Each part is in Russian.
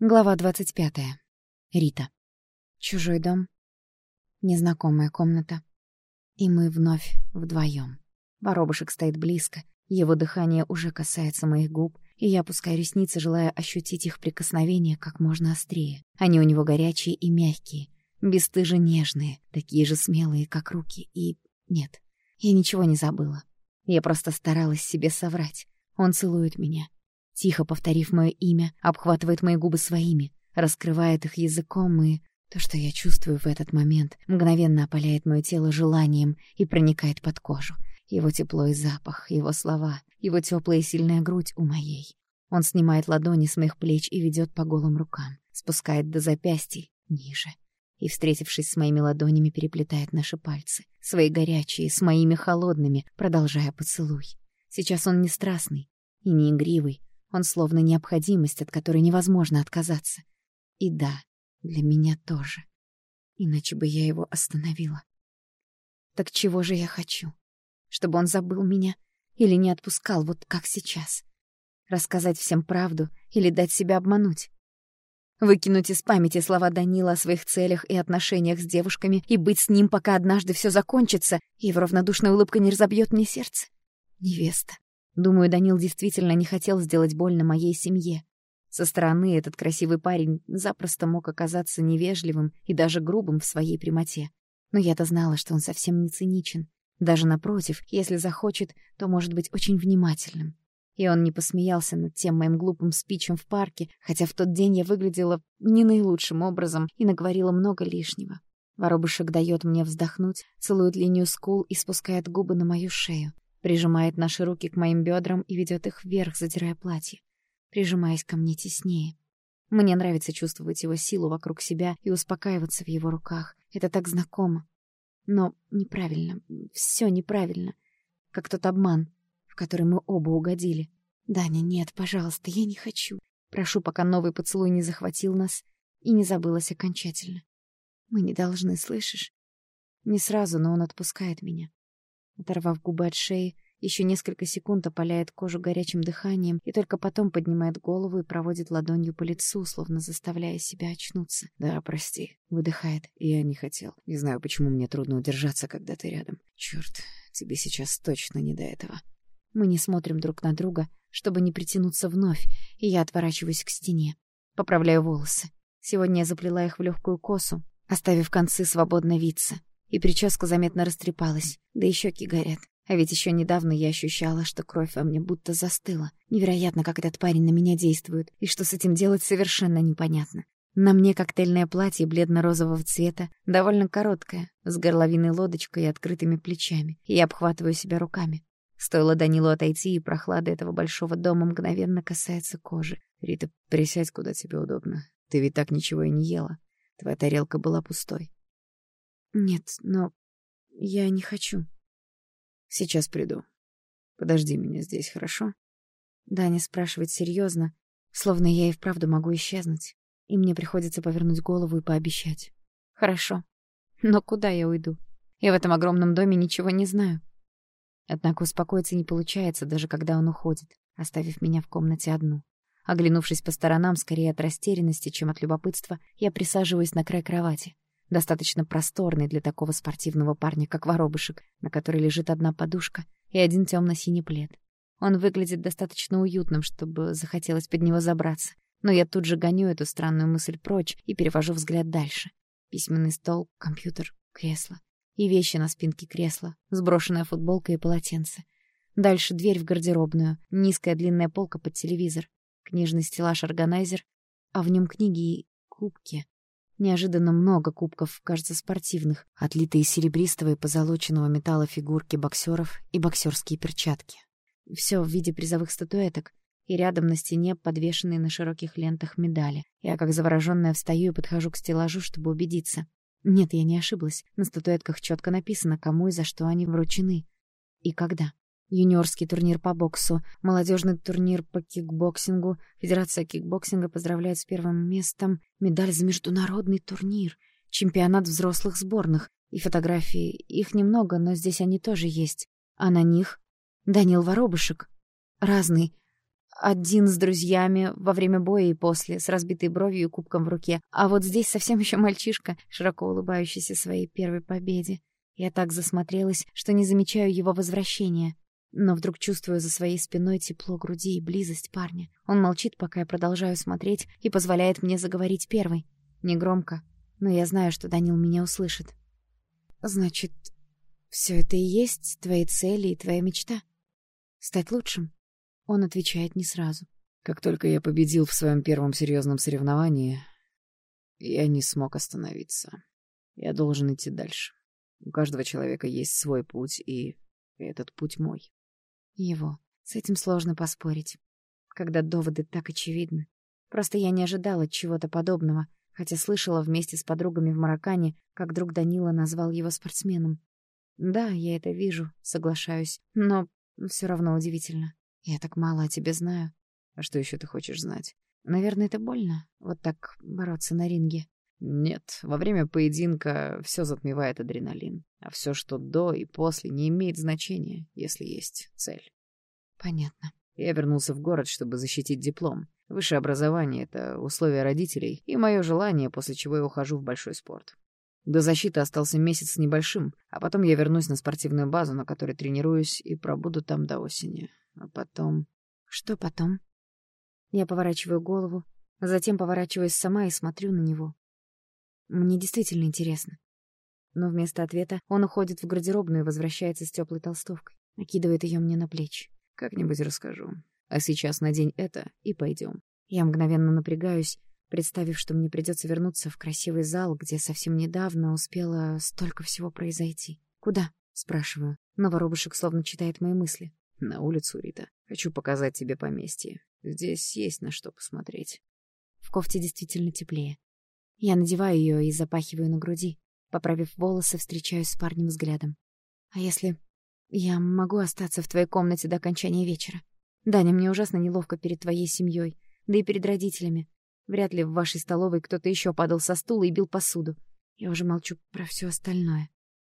Глава двадцать пятая. Рита. Чужой дом. Незнакомая комната. И мы вновь вдвоем. Воробушек стоит близко, его дыхание уже касается моих губ, и я опускаю ресницы, желая ощутить их прикосновение как можно острее. Они у него горячие и мягкие, бесстыже нежные, такие же смелые, как руки, и... Нет, я ничего не забыла. Я просто старалась себе соврать. Он целует меня, тихо повторив мое имя, обхватывает мои губы своими, раскрывает их языком, и то, что я чувствую в этот момент, мгновенно опаляет мое тело желанием и проникает под кожу. Его тепло и запах, его слова, его теплая и сильная грудь у моей. Он снимает ладони с моих плеч и ведет по голым рукам, спускает до запястий, ниже. И, встретившись с моими ладонями, переплетает наши пальцы, свои горячие, с моими холодными, продолжая поцелуй. Сейчас он не страстный и не игривый, он словно необходимость, от которой невозможно отказаться. И да, для меня тоже. Иначе бы я его остановила. Так чего же я хочу? Чтобы он забыл меня или не отпускал, вот как сейчас? Рассказать всем правду или дать себя обмануть? Выкинуть из памяти слова Данила о своих целях и отношениях с девушками и быть с ним, пока однажды все закончится, и его равнодушная улыбка не разобьет мне сердце? Невеста. Думаю, Данил действительно не хотел сделать больно моей семье. Со стороны этот красивый парень запросто мог оказаться невежливым и даже грубым в своей прямоте. Но я-то знала, что он совсем не циничен. Даже напротив, если захочет, то может быть очень внимательным. И он не посмеялся над тем моим глупым спичем в парке, хотя в тот день я выглядела не наилучшим образом и наговорила много лишнего. Воробышек дает мне вздохнуть, целует линию скул и спускает губы на мою шею прижимает наши руки к моим бедрам и ведет их вверх, задирая платье, прижимаясь ко мне теснее. Мне нравится чувствовать его силу вокруг себя и успокаиваться в его руках. Это так знакомо. Но неправильно, все неправильно. Как тот обман, в который мы оба угодили. «Даня, нет, пожалуйста, я не хочу. Прошу, пока новый поцелуй не захватил нас и не забылось окончательно. Мы не должны, слышишь?» Не сразу, но он отпускает меня. Оторвав губы от шеи, еще несколько секунд опаляет кожу горячим дыханием и только потом поднимает голову и проводит ладонью по лицу, словно заставляя себя очнуться. «Да, прости», — выдыхает. «Я не хотел. Не знаю, почему мне трудно удержаться, когда ты рядом. Черт, тебе сейчас точно не до этого». Мы не смотрим друг на друга, чтобы не притянуться вновь, и я отворачиваюсь к стене. Поправляю волосы. Сегодня я заплела их в легкую косу, оставив концы свободно виться и прическа заметно растрепалась, да и щеки горят. А ведь еще недавно я ощущала, что кровь во мне будто застыла. Невероятно, как этот парень на меня действует, и что с этим делать совершенно непонятно. На мне коктейльное платье бледно-розового цвета, довольно короткое, с горловиной лодочкой и открытыми плечами, и я обхватываю себя руками. Стоило Данилу отойти, и прохлада этого большого дома мгновенно касается кожи. «Рита, присядь, куда тебе удобно. Ты ведь так ничего и не ела. Твоя тарелка была пустой». Нет, но я не хочу. Сейчас приду. Подожди меня здесь, хорошо? Даня спрашивает серьезно, словно я и вправду могу исчезнуть, и мне приходится повернуть голову и пообещать. Хорошо. Но куда я уйду? Я в этом огромном доме ничего не знаю. Однако успокоиться не получается, даже когда он уходит, оставив меня в комнате одну. Оглянувшись по сторонам, скорее от растерянности, чем от любопытства, я присаживаюсь на край кровати достаточно просторный для такого спортивного парня, как воробышек, на которой лежит одна подушка и один темно-синий плед. Он выглядит достаточно уютным, чтобы захотелось под него забраться. Но я тут же гоню эту странную мысль прочь и перевожу взгляд дальше. Письменный стол, компьютер, кресло. И вещи на спинке кресла, сброшенная футболка и полотенце. Дальше дверь в гардеробную, низкая длинная полка под телевизор, книжный стеллаж-органайзер, а в нем книги и кубки. Неожиданно много кубков, кажется, спортивных, отлитые серебристого и позолоченного металла фигурки боксеров и боксерские перчатки. Все в виде призовых статуэток, и рядом на стене подвешенные на широких лентах медали. Я, как завороженная, встаю и подхожу к стеллажу, чтобы убедиться. Нет, я не ошиблась. На статуэтках четко написано, кому и за что они вручены. И когда юниорский турнир по боксу, молодежный турнир по кикбоксингу. Федерация кикбоксинга поздравляет с первым местом, медаль за международный турнир, чемпионат взрослых сборных и фотографии. Их немного, но здесь они тоже есть. А на них Данил Воробышек. Разный. один с друзьями во время боя и после, с разбитой бровью и кубком в руке. А вот здесь совсем еще мальчишка, широко улыбающийся своей первой победе. Я так засмотрелась, что не замечаю его возвращения. Но вдруг чувствую за своей спиной тепло груди и близость парня. Он молчит, пока я продолжаю смотреть, и позволяет мне заговорить первой. Негромко, но я знаю, что Данил меня услышит. «Значит, все это и есть твои цели и твоя мечта? Стать лучшим?» Он отвечает не сразу. Как только я победил в своем первом серьезном соревновании, я не смог остановиться. Я должен идти дальше. У каждого человека есть свой путь, и этот путь мой. Его. С этим сложно поспорить, когда доводы так очевидны. Просто я не ожидала чего-то подобного, хотя слышала вместе с подругами в Мароккане, как друг Данила назвал его спортсменом. Да, я это вижу, соглашаюсь, но все равно удивительно. Я так мало о тебе знаю. А что еще ты хочешь знать? Наверное, это больно, вот так бороться на ринге. Нет, во время поединка все затмевает адреналин, а все, что до и после, не имеет значения, если есть цель. Понятно. Я вернулся в город, чтобы защитить диплом. Высшее образование — это условия родителей и мое желание, после чего я ухожу в большой спорт. До защиты остался месяц с небольшим, а потом я вернусь на спортивную базу, на которой тренируюсь, и пробуду там до осени. А потом... Что потом? Я поворачиваю голову, затем поворачиваюсь сама и смотрю на него. Мне действительно интересно. Но вместо ответа он уходит в гардеробную и возвращается с теплой толстовкой, накидывает ее мне на плечи. Как-нибудь расскажу. А сейчас надень это и пойдем. Я мгновенно напрягаюсь, представив, что мне придется вернуться в красивый зал, где совсем недавно успело столько всего произойти. «Куда?» — спрашиваю. Но воробушек словно читает мои мысли. На улицу, Рита. Хочу показать тебе поместье. Здесь есть на что посмотреть. В кофте действительно теплее. Я надеваю ее и запахиваю на груди. Поправив волосы, встречаюсь с парнем взглядом. А если я могу остаться в твоей комнате до окончания вечера? Даня, мне ужасно неловко перед твоей семьей, да и перед родителями. Вряд ли в вашей столовой кто-то еще падал со стула и бил посуду. Я уже молчу про все остальное.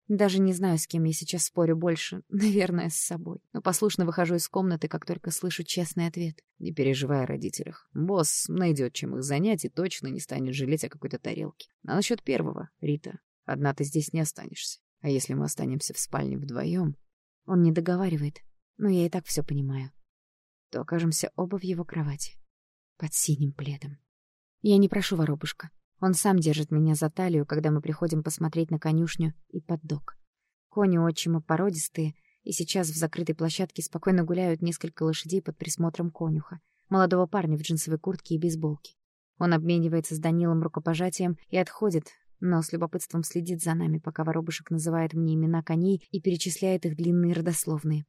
Даже не знаю, с кем я сейчас спорю больше. Наверное, с собой. Но послушно выхожу из комнаты, как только слышу честный ответ. Не переживай о родителях. Босс найдет, чем их занять, и точно не станет жалеть о какой-то тарелке. А насчет первого, Рита, одна ты здесь не останешься. А если мы останемся в спальне вдвоем, Он не договаривает, но я и так все понимаю. То окажемся оба в его кровати. Под синим пледом. Я не прошу воробушка. Он сам держит меня за талию, когда мы приходим посмотреть на конюшню и поддок. Кони отчима породистые, и сейчас в закрытой площадке спокойно гуляют несколько лошадей под присмотром конюха, молодого парня в джинсовой куртке и бейсболке. Он обменивается с Данилом рукопожатием и отходит, но с любопытством следит за нами, пока воробушек называет мне имена коней и перечисляет их длинные родословные.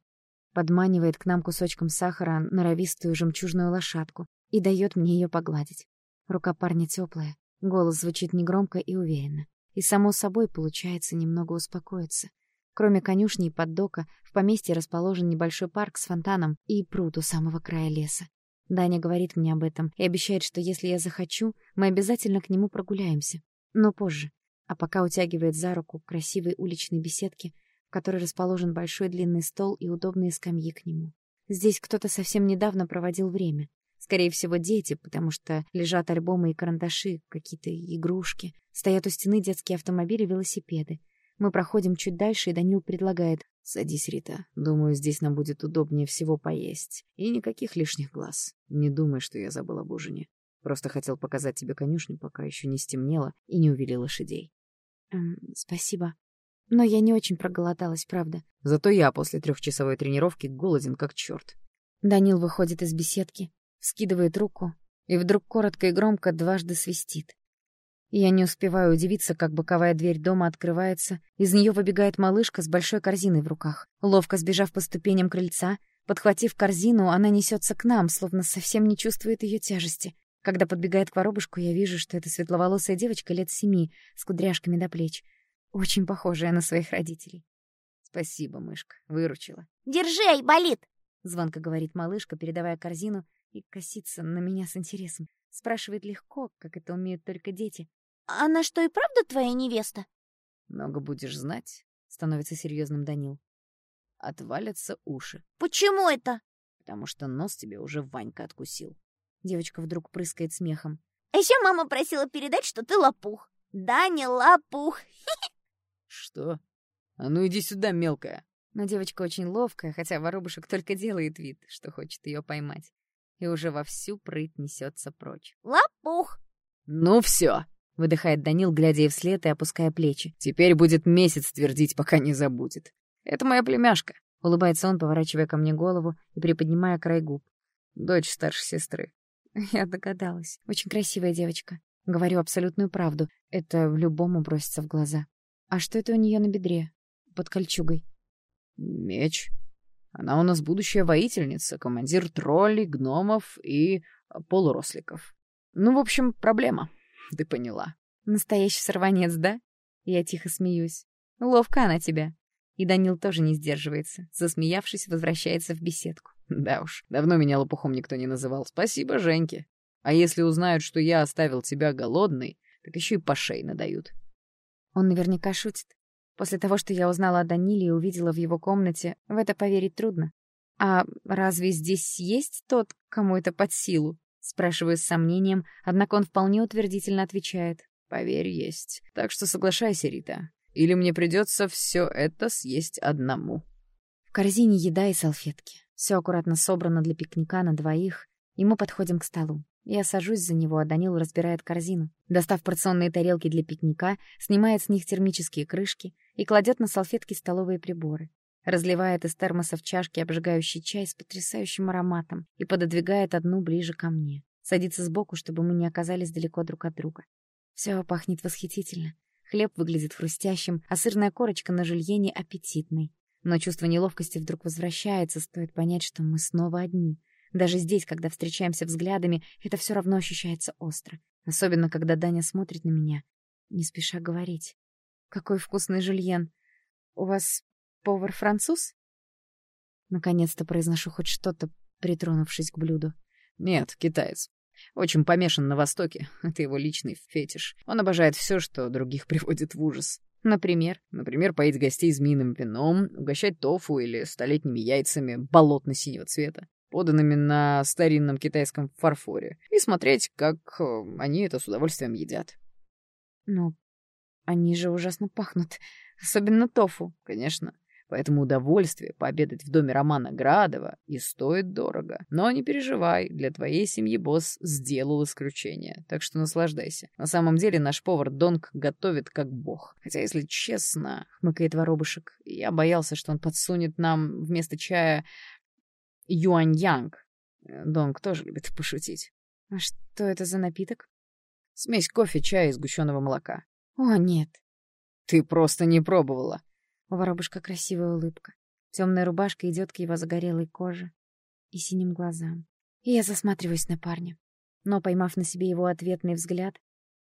Подманивает к нам кусочком сахара норовистую жемчужную лошадку и дает мне ее погладить. Рука парня теплая, Голос звучит негромко и уверенно. И, само собой, получается немного успокоиться. Кроме конюшни и поддока, в поместье расположен небольшой парк с фонтаном и пруд у самого края леса. Даня говорит мне об этом и обещает, что если я захочу, мы обязательно к нему прогуляемся. Но позже. А пока утягивает за руку к красивой уличной беседке, в которой расположен большой длинный стол и удобные скамьи к нему. Здесь кто-то совсем недавно проводил время. Скорее всего, дети, потому что лежат альбомы и карандаши, какие-то игрушки. Стоят у стены детские автомобили и велосипеды. Мы проходим чуть дальше, и Данил предлагает. «Садись, Рита. Думаю, здесь нам будет удобнее всего поесть. И никаких лишних глаз. Не думай, что я забыл об ужине. Просто хотел показать тебе конюшню, пока еще не стемнело и не увели лошадей». Эм, «Спасибо. Но я не очень проголодалась, правда». Зато я после трехчасовой тренировки голоден как черт. Данил выходит из беседки, скидывает руку и вдруг коротко и громко дважды свистит. Я не успеваю удивиться, как боковая дверь дома открывается, из нее выбегает малышка с большой корзиной в руках. Ловко сбежав по ступеням крыльца, подхватив корзину, она несется к нам, словно совсем не чувствует ее тяжести. Когда подбегает к воробушку, я вижу, что это светловолосая девочка лет семи, с кудряшками до плеч, очень похожая на своих родителей. «Спасибо, мышка, выручила». «Держи, болит!» — звонко говорит малышка, передавая корзину и косится на меня с интересом. Спрашивает легко, как это умеют только дети. «Она что, и правда твоя невеста?» «Много будешь знать», — становится серьезным Данил. «Отвалятся уши». «Почему это?» потому что нос тебе уже Ванька откусил. Девочка вдруг прыскает смехом. А еще мама просила передать, что ты лопух. Да, не лопух. Что? А ну иди сюда, мелкая. Но девочка очень ловкая, хотя воробушек только делает вид, что хочет ее поймать. И уже вовсю прыть несется прочь. Лопух. Ну все, выдыхает Данил, глядя ей вслед и опуская плечи. Теперь будет месяц твердить, пока не забудет. Это моя племяшка. Улыбается он, поворачивая ко мне голову и приподнимая край губ. Дочь старшей сестры. Я догадалась. Очень красивая девочка. Говорю абсолютную правду. Это в любому бросится в глаза. А что это у нее на бедре? Под кольчугой. Меч. Она у нас будущая воительница, командир троллей, гномов и полуросликов. Ну, в общем, проблема. Ты поняла. Настоящий сорванец, да? Я тихо смеюсь. Ловко она тебя. И Данил тоже не сдерживается. Засмеявшись, возвращается в беседку. Да уж, давно меня лопухом никто не называл. Спасибо, Женьке. А если узнают, что я оставил тебя голодной, так еще и по шее надают. Он наверняка шутит. После того, что я узнала о Даниле и увидела в его комнате, в это поверить трудно. «А разве здесь есть тот, кому это под силу?» Спрашиваю с сомнением, однако он вполне утвердительно отвечает. «Поверь, есть. Так что соглашайся, Рита. Или мне придется все это съесть одному». В корзине еда и салфетки. Все аккуратно собрано для пикника на двоих, и мы подходим к столу. Я сажусь за него, а Данил разбирает корзину. Достав порционные тарелки для пикника, снимает с них термические крышки и кладет на салфетки столовые приборы. Разливает из термоса в чашке обжигающий чай с потрясающим ароматом и пододвигает одну ближе ко мне. Садится сбоку, чтобы мы не оказались далеко друг от друга. Все пахнет восхитительно. Хлеб выглядит хрустящим, а сырная корочка на жульене аппетитной. Но чувство неловкости вдруг возвращается, стоит понять, что мы снова одни. Даже здесь, когда встречаемся взглядами, это все равно ощущается остро. Особенно, когда Даня смотрит на меня, не спеша говорить. «Какой вкусный жульен! У вас повар-француз?» Наконец-то произношу хоть что-то, притронувшись к блюду. «Нет, китаец. Очень помешан на Востоке. Это его личный фетиш. Он обожает все, что других приводит в ужас. Например? Например, поить гостей змеиным вином, угощать тофу или столетними яйцами болотно-синего цвета, поданными на старинном китайском фарфоре, и смотреть, как э, они это с удовольствием едят. Ну, они же ужасно пахнут. Особенно тофу. Конечно. Поэтому удовольствие пообедать в доме Романа Градова и стоит дорого. Но не переживай, для твоей семьи босс сделал исключение, так что наслаждайся. На самом деле наш повар Донг готовит как бог. Хотя, если честно, хмыкает воробушек, я боялся, что он подсунет нам вместо чая юань-янг. Донг тоже любит пошутить. А что это за напиток? Смесь кофе, чая и сгущенного молока. О, нет. Ты просто не пробовала. У воробушка красивая улыбка. Темная рубашка идет к его загорелой коже и синим глазам. И я засматриваюсь на парня. Но, поймав на себе его ответный взгляд,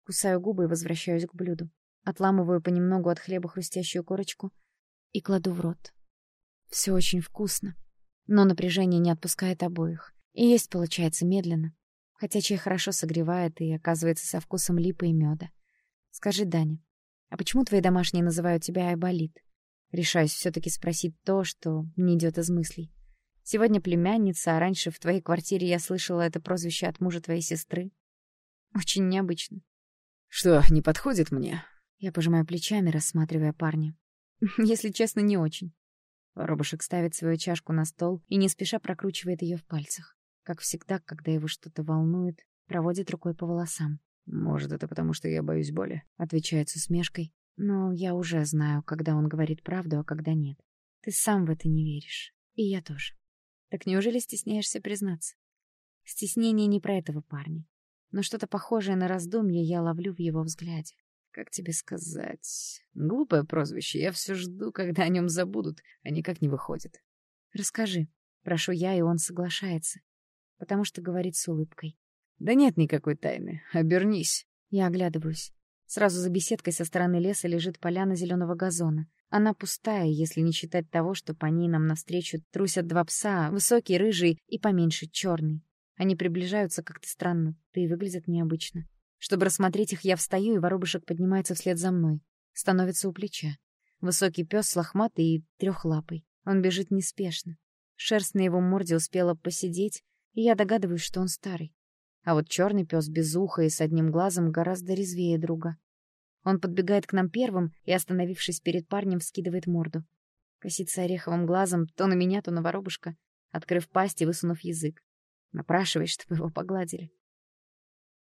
кусаю губы и возвращаюсь к блюду. Отламываю понемногу от хлеба хрустящую корочку и кладу в рот. Все очень вкусно, но напряжение не отпускает обоих. И есть получается медленно, хотя чай хорошо согревает и оказывается со вкусом липы и меда. Скажи, Даня, а почему твои домашние называют тебя Айболит? Решаюсь все-таки спросить то, что не идет из мыслей. Сегодня племянница, а раньше в твоей квартире я слышала это прозвище от мужа твоей сестры. Очень необычно. Что, не подходит мне? Я пожимаю плечами, рассматривая парня. Если честно, не очень. Воробушек ставит свою чашку на стол и не спеша прокручивает ее в пальцах. Как всегда, когда его что-то волнует, проводит рукой по волосам. «Может, это потому, что я боюсь боли?» — отвечает с усмешкой, но я уже знаю, когда он говорит правду, а когда нет. Ты сам в это не веришь. И я тоже. Так неужели стесняешься признаться? Стеснение не про этого парня. Но что-то похожее на раздумье я ловлю в его взгляде. Как тебе сказать? Глупое прозвище. Я все жду, когда о нем забудут, а никак не выходит. Расскажи. Прошу я, и он соглашается. Потому что говорит с улыбкой. Да нет никакой тайны. Обернись. Я оглядываюсь. Сразу за беседкой со стороны леса лежит поляна зеленого газона. Она пустая, если не считать того, что по ней нам навстречу трусят два пса, высокий, рыжий и поменьше, черный. Они приближаются как-то странно, да и выглядят необычно. Чтобы рассмотреть их, я встаю, и воробушек поднимается вслед за мной. Становится у плеча. Высокий пес с лохматой и трехлапой. Он бежит неспешно. Шерсть на его морде успела посидеть, и я догадываюсь, что он старый. А вот черный пес без уха и с одним глазом гораздо резвее друга. Он подбегает к нам первым и, остановившись перед парнем, вскидывает морду. Косится ореховым глазом то на меня, то на воробушка, открыв пасть и высунув язык. Напрашиваясь, чтобы его погладили.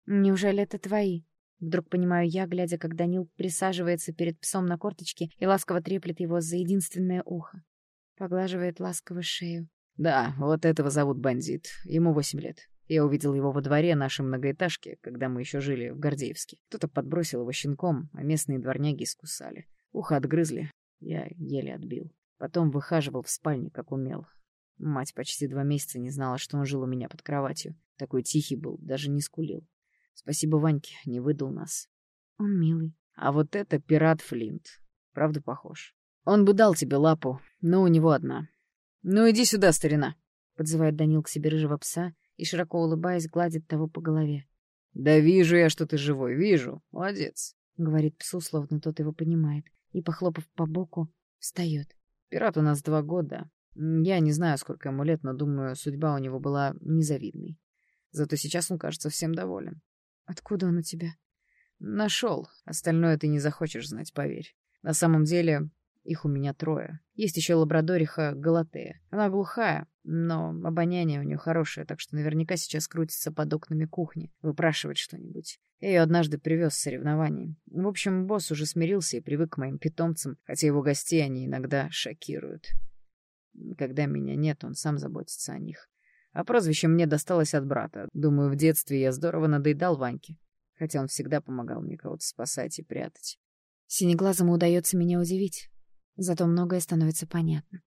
«Неужели это твои?» Вдруг понимаю я, глядя, как Данил присаживается перед псом на корточке и ласково треплет его за единственное ухо. Поглаживает ласково шею. Да, вот этого зовут бандит. Ему восемь лет. Я увидел его во дворе нашей многоэтажки, когда мы еще жили в Гордеевске. Кто-то подбросил его щенком, а местные дворняги искусали. Ухо отгрызли. Я еле отбил. Потом выхаживал в спальне, как умел. Мать почти два месяца не знала, что он жил у меня под кроватью. Такой тихий был, даже не скулил. Спасибо Ваньке, не выдал нас. Он милый. А вот это пират Флинт. Правда похож. Он бы дал тебе лапу, но у него одна. Ну иди сюда, старина. Подзывает Данил к себе рыжего пса и, широко улыбаясь, гладит того по голове. Да вижу я, что ты живой, вижу. Молодец. Говорит псу, словно тот его понимает, и, похлопав по боку, встает. Пират у нас два года. Я не знаю, сколько ему лет, но думаю, судьба у него была незавидной. Зато сейчас он кажется всем доволен. Откуда он у тебя? Нашел. Остальное ты не захочешь знать, поверь. На самом деле, их у меня трое. Есть еще лабрадориха Галатея. Она глухая, но обоняние у нее хорошее, так что наверняка сейчас крутится под окнами кухни, выпрашивает что-нибудь. Я ее однажды привез с соревнований. В общем, босс уже смирился и привык к моим питомцам, хотя его гостей они иногда шокируют. Когда меня нет, он сам заботится о них. А прозвище мне досталось от брата. Думаю, в детстве я здорово надоедал Ваньке, хотя он всегда помогал мне кого-то спасать и прятать. Синеглазому удается меня удивить, зато многое становится понятно.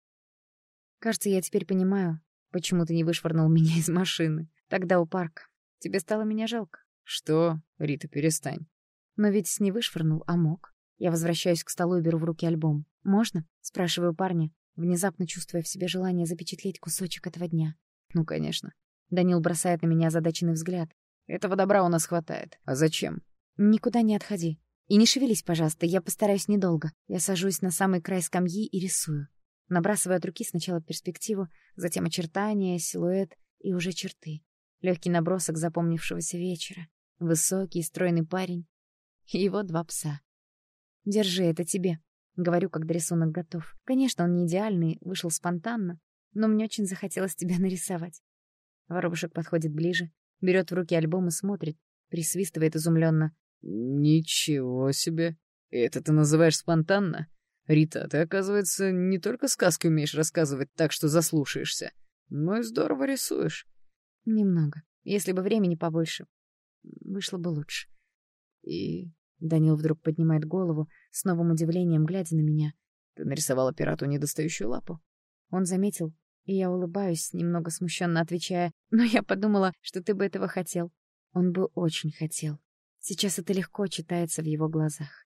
Кажется, я теперь понимаю, почему ты не вышвырнул меня из машины, тогда у парка. Тебе стало меня жалко. Что? Рита, перестань. Но ведь не вышвырнул, а мог. Я возвращаюсь к столу и беру в руки альбом. «Можно?» — спрашиваю парня, внезапно чувствуя в себе желание запечатлеть кусочек этого дня. Ну, конечно. Данил бросает на меня озадаченный взгляд. Этого добра у нас хватает. А зачем? Никуда не отходи. И не шевелись, пожалуйста, я постараюсь недолго. Я сажусь на самый край скамьи и рисую. Набрасываю от руки сначала перспективу, затем очертания, силуэт и уже черты. Легкий набросок запомнившегося вечера. Высокий, стройный парень. И его два пса. «Держи, это тебе», — говорю, когда рисунок готов. Конечно, он не идеальный, вышел спонтанно, но мне очень захотелось тебя нарисовать. Воробушек подходит ближе, берет в руки альбом и смотрит, присвистывает изумленно. «Ничего себе! Это ты называешь спонтанно? Рита, ты, оказывается, не только сказки умеешь рассказывать так, что заслушаешься, но и здорово рисуешь». «Немного. Если бы времени побольше, вышло бы лучше». «И...» Данил вдруг поднимает голову, с новым удивлением глядя на меня. «Ты нарисовала пирату недостающую лапу?» Он заметил, и я улыбаюсь, немного смущенно отвечая, «Но я подумала, что ты бы этого хотел». Он бы очень хотел. Сейчас это легко читается в его глазах.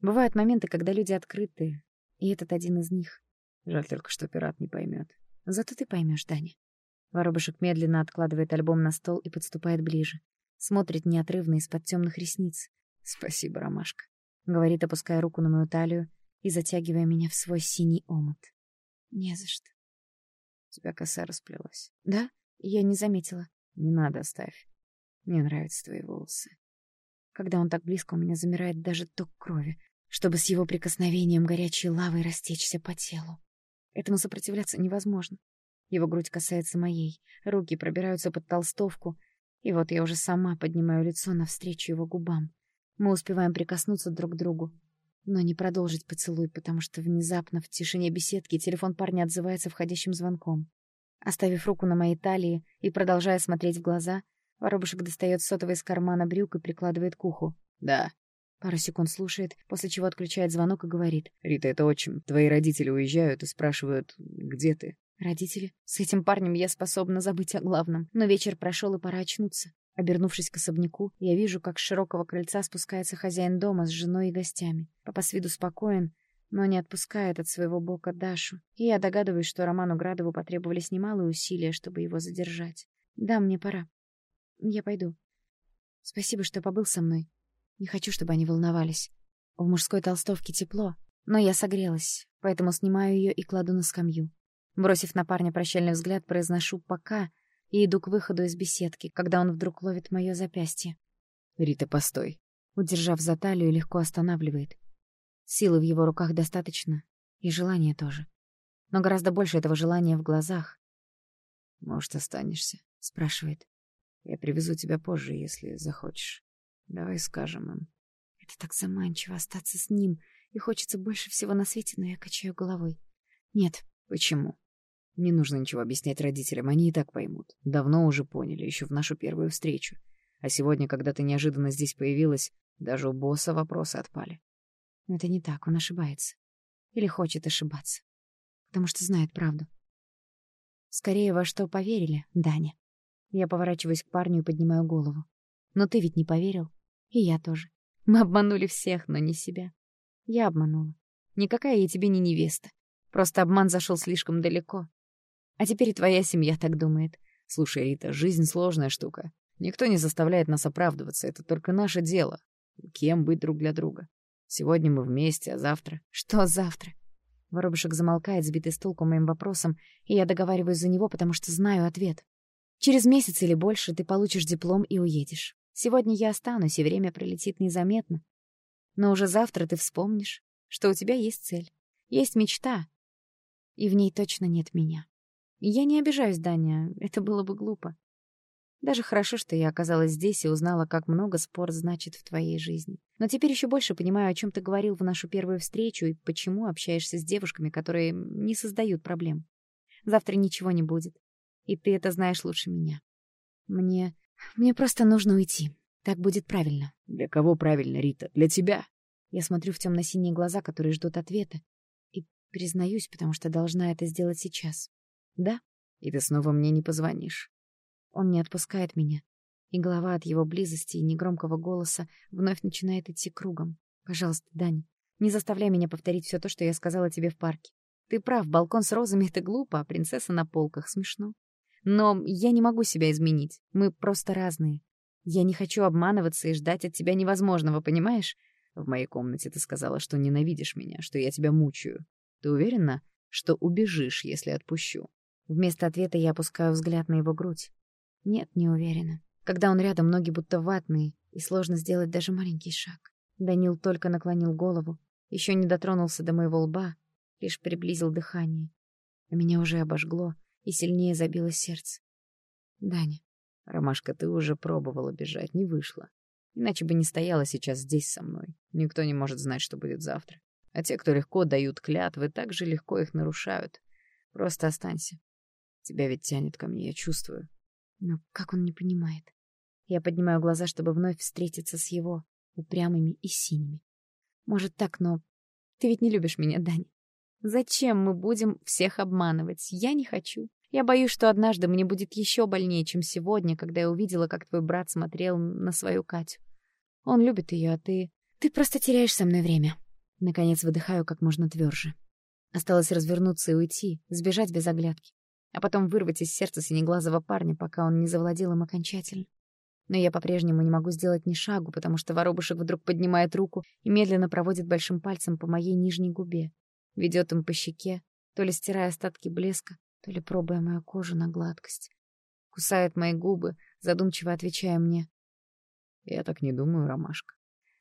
Бывают моменты, когда люди открыты, и этот один из них. Жаль только, что пират не поймет. Зато ты поймешь, Даня. Воробушек медленно откладывает альбом на стол и подступает ближе. Смотрит неотрывно из-под темных ресниц. «Спасибо, Ромашка», — говорит, опуская руку на мою талию и затягивая меня в свой синий омут. «Не за что». У тебя коса расплелась. «Да? Я не заметила». «Не надо, оставь. Мне нравятся твои волосы». Когда он так близко, у меня замирает даже ток крови, чтобы с его прикосновением горячей лавой растечься по телу. Этому сопротивляться невозможно. Его грудь касается моей, руки пробираются под толстовку, и вот я уже сама поднимаю лицо навстречу его губам. Мы успеваем прикоснуться друг к другу, но не продолжить поцелуй, потому что внезапно в тишине беседки телефон парня отзывается входящим звонком. Оставив руку на моей талии и продолжая смотреть в глаза, воробушек достает сотовый из кармана брюк и прикладывает к уху. «Да». Пару секунд слушает, после чего отключает звонок и говорит. «Рита, это отчим. Твои родители уезжают и спрашивают, где ты?» «Родители? С этим парнем я способна забыть о главном. Но вечер прошел, и пора очнуться. Обернувшись к особняку, я вижу, как с широкого крыльца спускается хозяин дома с женой и гостями. Папа с виду спокоен, но не отпускает от своего бока Дашу. И я догадываюсь, что Роману Градову потребовались немалые усилия, чтобы его задержать. Да, мне пора. Я пойду. Спасибо, что побыл со мной. Не хочу, чтобы они волновались. В мужской толстовке тепло, но я согрелась, поэтому снимаю ее и кладу на скамью. Бросив на парня прощальный взгляд, произношу «пока» и иду к выходу из беседки, когда он вдруг ловит мое запястье. «Рита, постой!» Удержав за талию, легко останавливает. Силы в его руках достаточно, и желания тоже. Но гораздо больше этого желания в глазах. «Может, останешься?» — спрашивает. «Я привезу тебя позже, если захочешь. Давай скажем им». Это так заманчиво остаться с ним, и хочется больше всего на свете, но я качаю головой. Нет. Почему? Не нужно ничего объяснять родителям, они и так поймут. Давно уже поняли, еще в нашу первую встречу. А сегодня, когда ты неожиданно здесь появилась, даже у босса вопросы отпали. Но это не так, он ошибается. Или хочет ошибаться. Потому что знает правду. Скорее, во что поверили, Даня. Я поворачиваюсь к парню и поднимаю голову. Но ты ведь не поверил. И я тоже. Мы обманули всех, но не себя. Я обманула. Никакая я тебе не невеста. Просто обман зашел слишком далеко. А теперь и твоя семья так думает. Слушай, Рита, жизнь сложная штука. Никто не заставляет нас оправдываться, это только наше дело. Кем быть друг для друга? Сегодня мы вместе, а завтра... Что завтра? Воробушек замолкает, сбитый с толку моим вопросом, и я договариваюсь за него, потому что знаю ответ. Через месяц или больше ты получишь диплом и уедешь. Сегодня я останусь, и время пролетит незаметно. Но уже завтра ты вспомнишь, что у тебя есть цель, есть мечта, и в ней точно нет меня. Я не обижаюсь, Даня, это было бы глупо. Даже хорошо, что я оказалась здесь и узнала, как много спорт значит в твоей жизни. Но теперь еще больше понимаю, о чем ты говорил в нашу первую встречу и почему общаешься с девушками, которые не создают проблем. Завтра ничего не будет. И ты это знаешь лучше меня. Мне... мне просто нужно уйти. Так будет правильно. Для кого правильно, Рита? Для тебя. Я смотрю в темно-синие глаза, которые ждут ответа. И признаюсь, потому что должна это сделать сейчас. Да? И ты снова мне не позвонишь. Он не отпускает меня, и голова от его близости и негромкого голоса вновь начинает идти кругом. Пожалуйста, Дань, не заставляй меня повторить все то, что я сказала тебе в парке. Ты прав, балкон с розами — это глупо, а принцесса на полках — смешно. Но я не могу себя изменить. Мы просто разные. Я не хочу обманываться и ждать от тебя невозможного, понимаешь? В моей комнате ты сказала, что ненавидишь меня, что я тебя мучаю. Ты уверена, что убежишь, если отпущу? Вместо ответа я опускаю взгляд на его грудь. Нет, не уверена. Когда он рядом, ноги будто ватные, и сложно сделать даже маленький шаг. Данил только наклонил голову, еще не дотронулся до моего лба, лишь приблизил дыхание. А меня уже обожгло, и сильнее забилось сердце. Даня. Ромашка, ты уже пробовала бежать, не вышло. Иначе бы не стояла сейчас здесь со мной. Никто не может знать, что будет завтра. А те, кто легко дают клятвы, так же легко их нарушают. Просто останься. Тебя ведь тянет ко мне, я чувствую. Но как он не понимает? Я поднимаю глаза, чтобы вновь встретиться с его, упрямыми и синими. Может так, но ты ведь не любишь меня, Дань. Зачем мы будем всех обманывать? Я не хочу. Я боюсь, что однажды мне будет еще больнее, чем сегодня, когда я увидела, как твой брат смотрел на свою Катю. Он любит ее, а ты... Ты просто теряешь со мной время. Наконец выдыхаю как можно тверже. Осталось развернуться и уйти, сбежать без оглядки а потом вырвать из сердца синеглазого парня, пока он не завладел им окончательно. Но я по-прежнему не могу сделать ни шагу, потому что воробушек вдруг поднимает руку и медленно проводит большим пальцем по моей нижней губе, ведет им по щеке, то ли стирая остатки блеска, то ли пробуя мою кожу на гладкость. Кусает мои губы, задумчиво отвечая мне. Я так не думаю, Ромашка.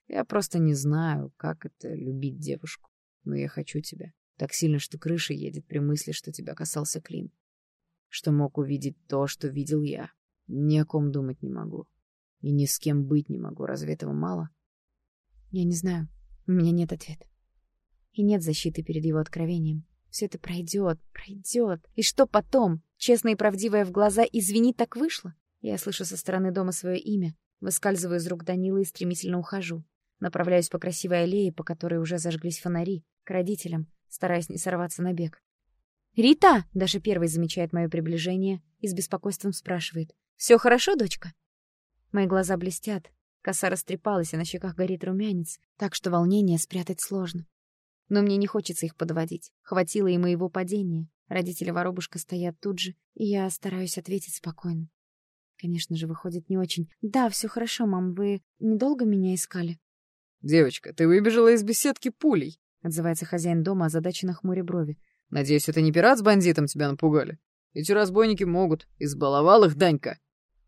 Я просто не знаю, как это — любить девушку. Но я хочу тебя. Так сильно, что крыша едет при мысли, что тебя касался Клим что мог увидеть то, что видел я. Ни о ком думать не могу. И ни с кем быть не могу. Разве этого мало? Я не знаю. У меня нет ответа. И нет защиты перед его откровением. Все это пройдет, пройдет. И что потом? Честно и правдивое в глаза «извини, так вышло». Я слышу со стороны дома свое имя, выскальзываю из рук Данила и стремительно ухожу. Направляюсь по красивой аллее, по которой уже зажглись фонари, к родителям, стараясь не сорваться на бег. «Рита!» — Даша первой замечает мое приближение и с беспокойством спрашивает. «Все хорошо, дочка?» Мои глаза блестят, коса растрепалась, и на щеках горит румянец, так что волнение спрятать сложно. Но мне не хочется их подводить. Хватило и моего падения. Родители воробушка стоят тут же, и я стараюсь ответить спокойно. Конечно же, выходит не очень. «Да, все хорошо, мам, вы недолго меня искали?» «Девочка, ты выбежала из беседки пулей», — отзывается хозяин дома, озадаченно хмуря брови. Надеюсь, это не пират с бандитом тебя напугали? Эти разбойники могут. Избаловал их Данька.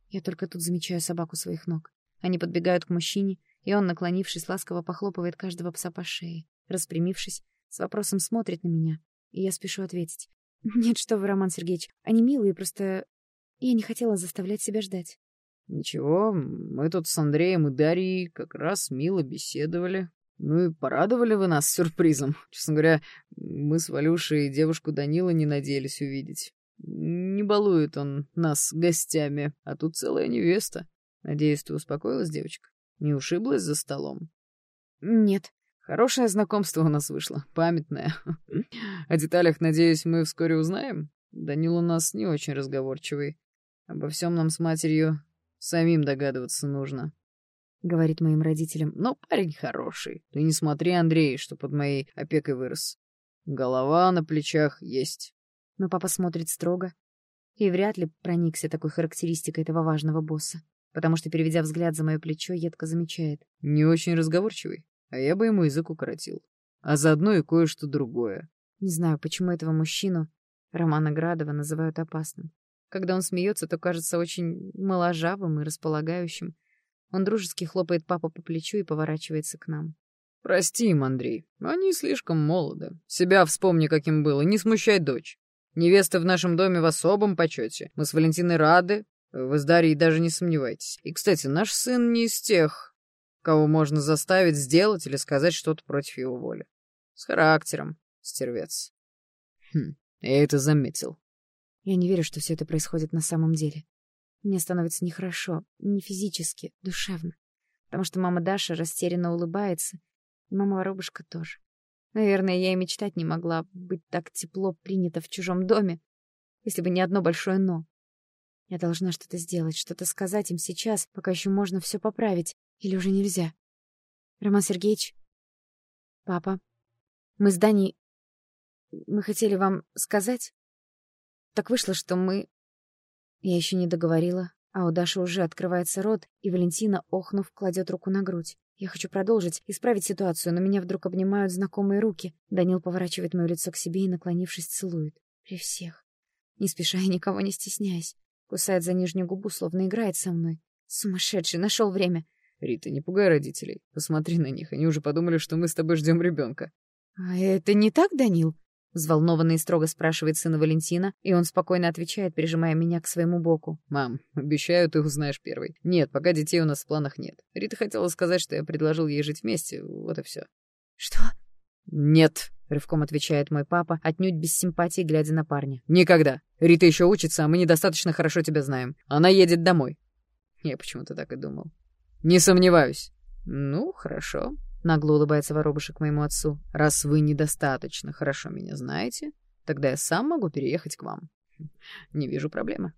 Я только тут замечаю собаку своих ног. Они подбегают к мужчине, и он, наклонившись, ласково похлопывает каждого пса по шее. Распрямившись, с вопросом смотрит на меня, и я спешу ответить. «Нет, что вы, Роман Сергеевич, они милые, просто я не хотела заставлять себя ждать». «Ничего, мы тут с Андреем и Дарьей как раз мило беседовали. Ну и порадовали вы нас сюрпризом. Честно говоря, мы с Валюшей девушку Данила не надеялись увидеть. Не балует он нас гостями, а тут целая невеста. Надеюсь, ты успокоилась, девочка? Не ушиблась за столом? Нет. Хорошее знакомство у нас вышло, памятное. О деталях, надеюсь, мы вскоре узнаем. Данил у нас не очень разговорчивый. Обо всем нам с матерью самим догадываться нужно. Говорит моим родителям. Но парень хороший. Ты не смотри, Андрей, что под моей опекой вырос. Голова на плечах есть. Но папа смотрит строго и вряд ли проникся такой характеристикой этого важного босса, потому что, переведя взгляд за мое плечо, едко замечает. Не очень разговорчивый, а я бы ему язык укоротил. А заодно и кое-что другое. Не знаю, почему этого мужчину Романа Градова называют опасным. Когда он смеется, то кажется очень моложавым и располагающим. Он дружески хлопает папу по плечу и поворачивается к нам. «Прости им, Андрей. Они слишком молоды. Себя вспомни, каким было. Не смущай дочь. Невеста в нашем доме в особом почете. Мы с Валентиной рады. Вы с Дарьей даже не сомневайтесь. И, кстати, наш сын не из тех, кого можно заставить сделать или сказать что-то против его воли. С характером, стервец. Хм, я это заметил. Я не верю, что все это происходит на самом деле. Мне становится нехорошо, не физически, душевно. Потому что мама Даша растерянно улыбается, и мама Воробушка тоже. Наверное, я и мечтать не могла быть так тепло принята в чужом доме, если бы не одно большое «но». Я должна что-то сделать, что-то сказать им сейчас, пока еще можно все поправить. Или уже нельзя? Роман Сергеевич? Папа? Мы с Даней... Мы хотели вам сказать? Так вышло, что мы... Я еще не договорила, а у Даши уже открывается рот, и Валентина, охнув, кладет руку на грудь. Я хочу продолжить, исправить ситуацию, но меня вдруг обнимают знакомые руки. Данил поворачивает мое лицо к себе и, наклонившись, целует. При всех. Не спеша и никого не стесняясь. Кусает за нижнюю губу, словно играет со мной. Сумасшедший, нашел время. Рита, не пугай родителей. Посмотри на них, они уже подумали, что мы с тобой ждем ребенка. А это не так, Данил? Взволнованно и строго спрашивает сына Валентина, и он спокойно отвечает, прижимая меня к своему боку. «Мам, обещаю, ты узнаешь первый. Нет, пока детей у нас в планах нет. Рита хотела сказать, что я предложил ей жить вместе, вот и все. «Что?» «Нет», — рывком отвечает мой папа, отнюдь без симпатии, глядя на парня. «Никогда. Рита еще учится, а мы недостаточно хорошо тебя знаем. Она едет домой». Я почему-то так и думал. «Не сомневаюсь». «Ну, хорошо», Нагло улыбается воробушек моему отцу. «Раз вы недостаточно хорошо меня знаете, тогда я сам могу переехать к вам. Не вижу проблемы».